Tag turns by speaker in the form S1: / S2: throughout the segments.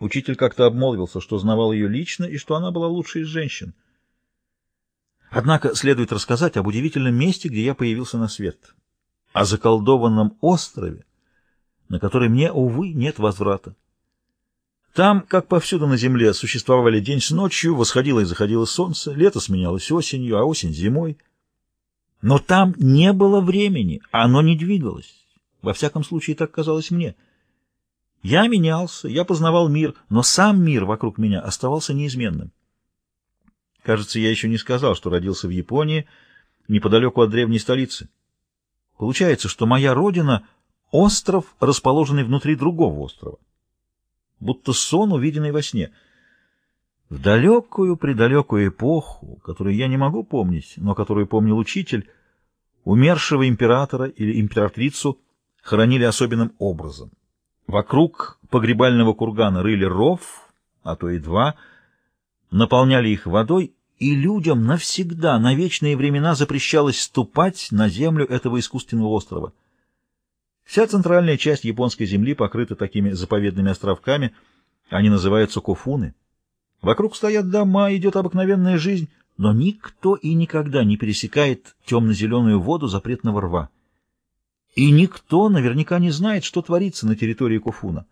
S1: Учитель как-то обмолвился, что знавал ее лично и что она была лучшей из женщин. Однако следует рассказать об удивительном месте, где я появился на свет. О заколдованном острове, на который мне, увы, нет возврата. Там, как повсюду на земле, существовали день с ночью, восходило и заходило солнце, лето сменялось осенью, а осень — зимой. Но там не было времени, оно не двигалось. Во всяком случае, так казалось мне. Я менялся, я познавал мир, но сам мир вокруг меня оставался неизменным. Кажется, я еще не сказал, что родился в Японии, неподалеку от древней столицы. Получается, что моя родина — остров, расположенный внутри другого острова. Будто сон, увиденный во сне. В далекую-предалекую эпоху, которую я не могу помнить, но которую помнил учитель, умершего императора или императрицу хоронили особенным образом. Вокруг погребального кургана рыли ров, а то и два — наполняли их водой, и людям навсегда, на вечные времена запрещалось ступать на землю этого искусственного острова. Вся центральная часть японской земли покрыта такими заповедными островками, они называются кофуны. Вокруг стоят дома, идет обыкновенная жизнь, но никто и никогда не пересекает темно-зеленую воду запретного рва. И никто наверняка не знает, что творится на территории Кофуна.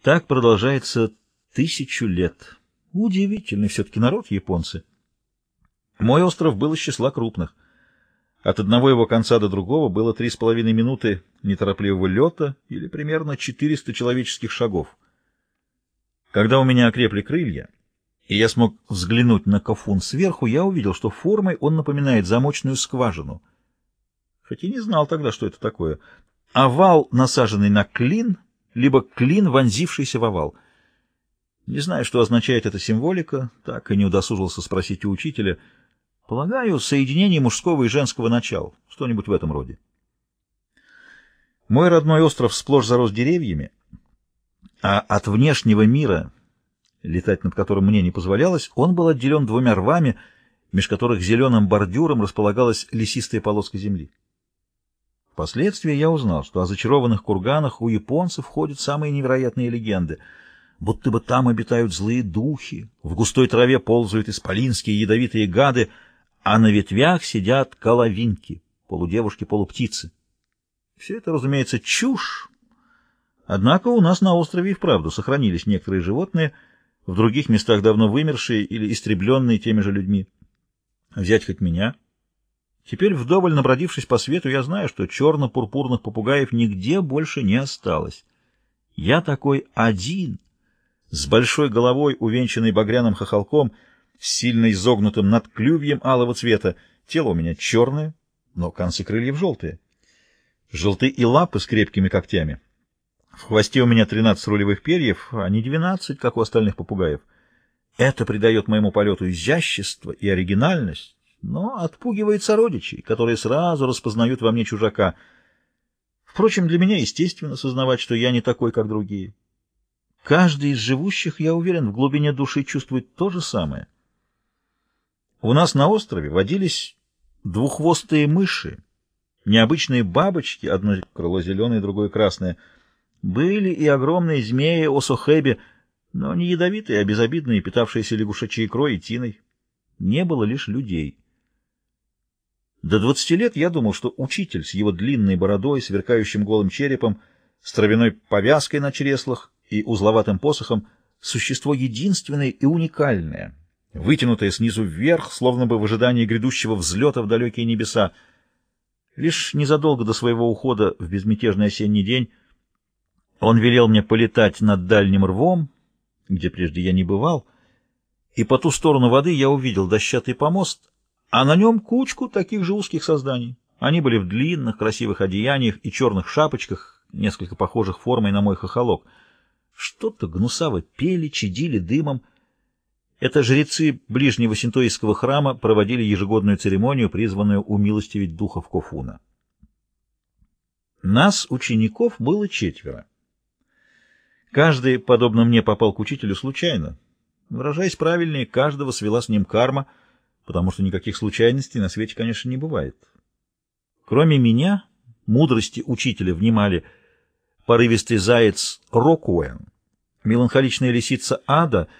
S1: Так продолжается тысячу лет. Удивительный все-таки народ японцы. Мой остров был из числа крупных. От одного его конца до другого было три с половиной минуты неторопливого лета или примерно 400 человеческих шагов. Когда у меня окрепли крылья, и я смог взглянуть на Кафун сверху, я увидел, что формой он напоминает замочную скважину. Хотя не знал тогда, что это такое. Овал, насаженный на клин, либо клин, вонзившийся в овал — не знаю, что означает эта символика, так и не удосужился спросить у учителя. Полагаю, соединение мужского и женского начала, что-нибудь в этом роде. Мой родной остров сплошь зарос деревьями, а от внешнего мира, летать над которым мне не позволялось, он был отделен двумя рвами, меж которых зеленым бордюром располагалась лесистая полоска земли. Впоследствии я узнал, что о зачарованных курганах у японцев ходят самые невероятные легенды — будто бы там обитают злые духи, в густой траве ползают исполинские ядовитые гады, а на ветвях сидят коловинки, полудевушки-полуптицы. Все это, разумеется, чушь. Однако у нас на острове и вправду сохранились некоторые животные, в других местах давно вымершие или истребленные теми же людьми. Взять хоть меня. Теперь, вдоволь набродившись по свету, я знаю, что черно-пурпурных попугаев нигде больше не осталось. Я такой один — с большой головой, увенчанной багряным хохолком, сильно изогнутым над клювьем алого цвета. Тело у меня черное, но концы крыльев желтые. Желты и лапы с крепкими когтями. В хвосте у меня 13 рулевых перьев, а не 12, как у остальных попугаев. Это придает моему полету изящество и оригинальность, но отпугивает сородичей, которые сразу распознают во мне чужака. Впрочем, для меня естественно сознавать, что я не такой, как другие. Каждый из живущих, я уверен, в глубине души чувствует то же самое. У нас на острове водились двуххвостые мыши, необычные бабочки, одно крыло зеленое, другое красное. Были и огромные змеи осохеби, но не ядовитые, а безобидные, питавшиеся лягушачьей икрой и тиной. Не было лишь людей. До двадцати лет я думал, что учитель с его длинной бородой, сверкающим голым черепом, с травяной повязкой на чреслах и узловатым посохом существо единственное и уникальное, вытянутое снизу вверх, словно бы в ожидании грядущего взлета в далекие небеса. Лишь незадолго до своего ухода в безмятежный осенний день он велел мне полетать над дальним рвом, где прежде я не бывал, и по ту сторону воды я увидел дощатый помост, а на нем кучку таких же узких созданий. Они были в длинных красивых одеяниях и черных шапочках, несколько похожих формой на мой хохолок — что-то гнусаво пели, чадили дымом. Это жрецы ближнего синтоистского храма проводили ежегодную церемонию, призванную умилостивить духов Кофуна. Нас, учеников, было четверо. Каждый, подобно мне, попал к учителю случайно. Выражаясь правильнее, каждого свела с ним карма, потому что никаких случайностей на свете, конечно, не бывает. Кроме меня, мудрости учителя внимали — порывистый заяц Рокуэн, Меланхоличная лисица Ада —